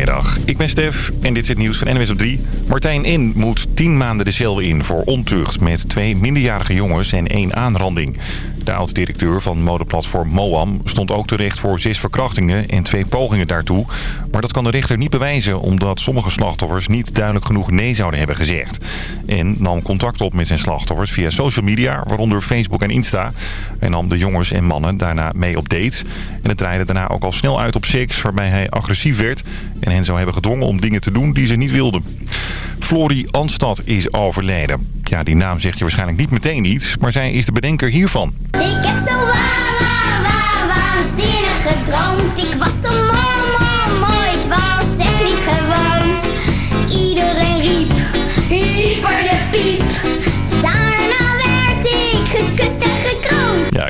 Goedemiddag, ik ben Stef en dit is het nieuws van NWS op 3. Martijn N. moet 10 maanden de cel in voor ontucht met twee minderjarige jongens en één aanranding. De oud-directeur van modeplatform Moam stond ook terecht voor zes verkrachtingen en twee pogingen daartoe. Maar dat kan de rechter niet bewijzen omdat sommige slachtoffers niet duidelijk genoeg nee zouden hebben gezegd. En nam contact op met zijn slachtoffers via social media, waaronder Facebook en Insta. En nam de jongens en mannen daarna mee op dates. En het draaide daarna ook al snel uit op seks waarbij hij agressief werd en hen zou hebben gedwongen om dingen te doen die ze niet wilden. Florie Anstad is overleden. Ja, die naam zegt je waarschijnlijk niet meteen iets, maar zij is de bedenker hiervan. Ik heb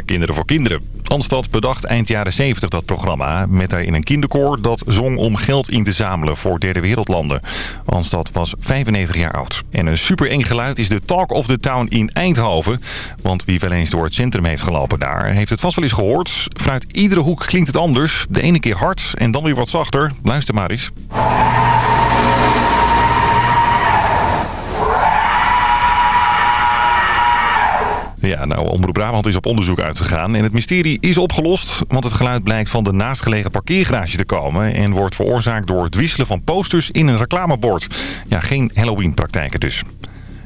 Kinderen voor Kinderen. Anstad bedacht eind jaren 70 dat programma met daarin een kinderkoor dat zong om geld in te zamelen voor derde wereldlanden. Anstad was 95 jaar oud. En een super eng geluid is de Talk of the Town in Eindhoven. Want wie wel eens door het centrum heeft gelopen daar, heeft het vast wel eens gehoord. Vanuit iedere hoek klinkt het anders. De ene keer hard en dan weer wat zachter. Luister maar eens. Ja, nou, Omroep Brabant is op onderzoek uitgegaan en het mysterie is opgelost. Want het geluid blijkt van de naastgelegen parkeergarage te komen... en wordt veroorzaakt door het wisselen van posters in een reclamebord. Ja, geen Halloween-praktijken dus.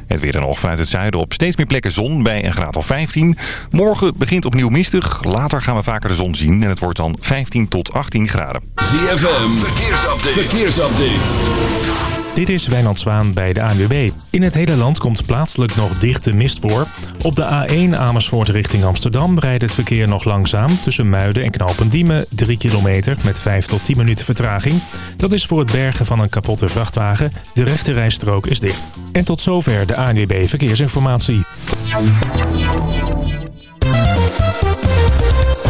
Het weer en nog vanuit het zuiden op steeds meer plekken zon bij een graad of 15. Morgen begint opnieuw mistig. Later gaan we vaker de zon zien en het wordt dan 15 tot 18 graden. ZFM, verkeersupdate. verkeersupdate. Dit is Wijnand Zwaan bij de ANWB. In het hele land komt plaatselijk nog dichte mist voor. Op de A1 Amersfoort richting Amsterdam rijdt het verkeer nog langzaam... tussen Muiden en Knopendiemen 3 kilometer met 5 tot 10 minuten vertraging. Dat is voor het bergen van een kapotte vrachtwagen. De rechte rijstrook is dicht. En tot zover de ANWB Verkeersinformatie.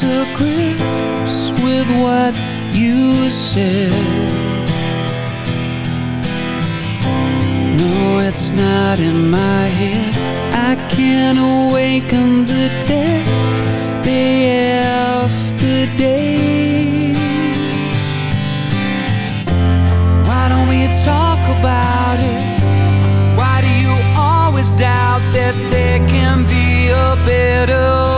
to grips with what you said. No, it's not in my head. I can't awaken the dead Day after day. Why don't we talk about it? Why do you always doubt that there can be a better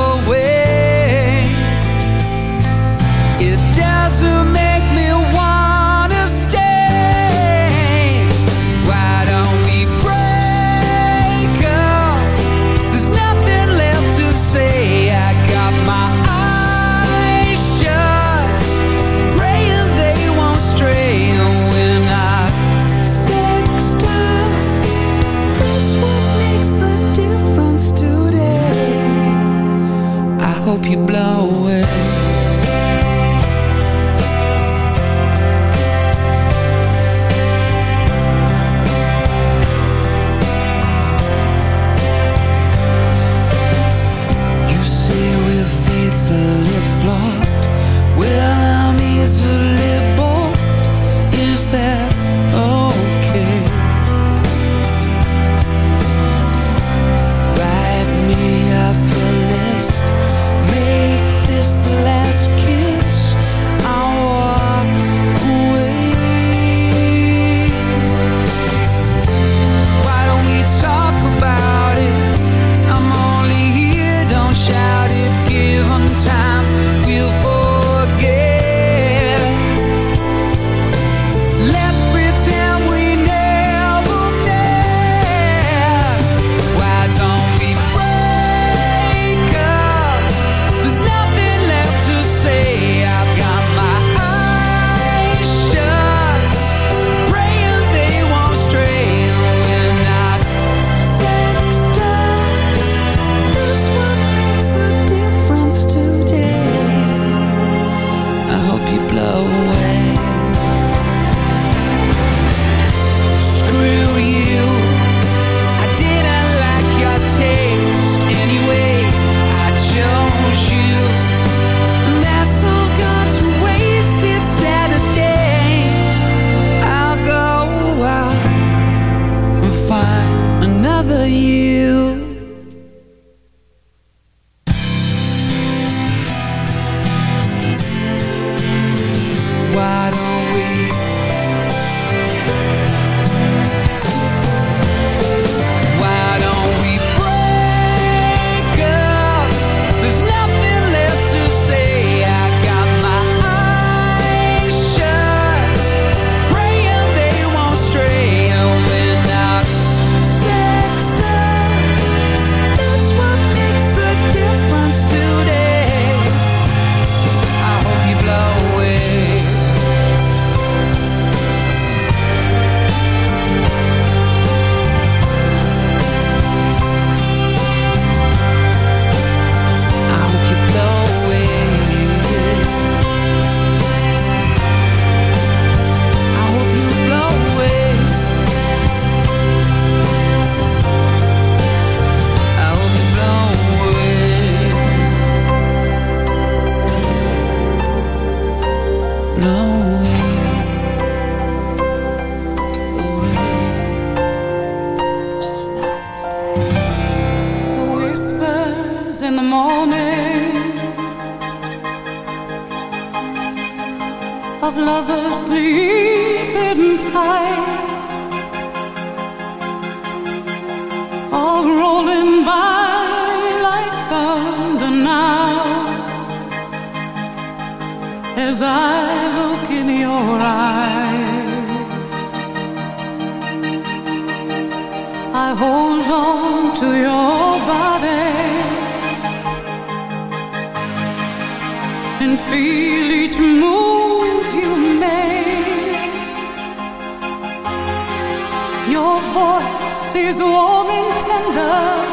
hold on to your body and feel each move you make. Your voice is warm and tender.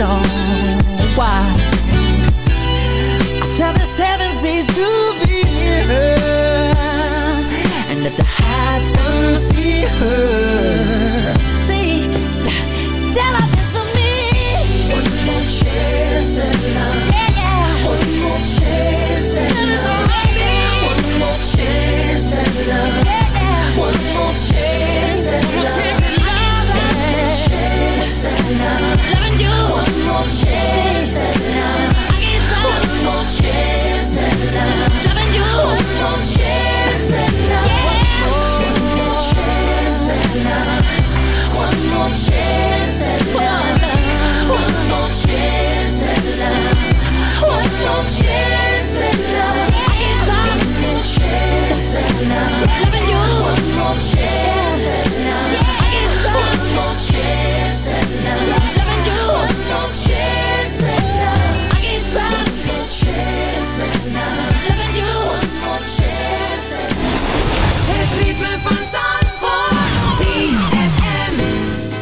know why. I tell the seven seas to be near her, and if the high thunder see her.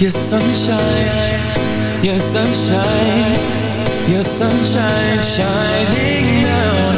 Your sunshine, your sunshine, your sunshine shining down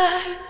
hurt.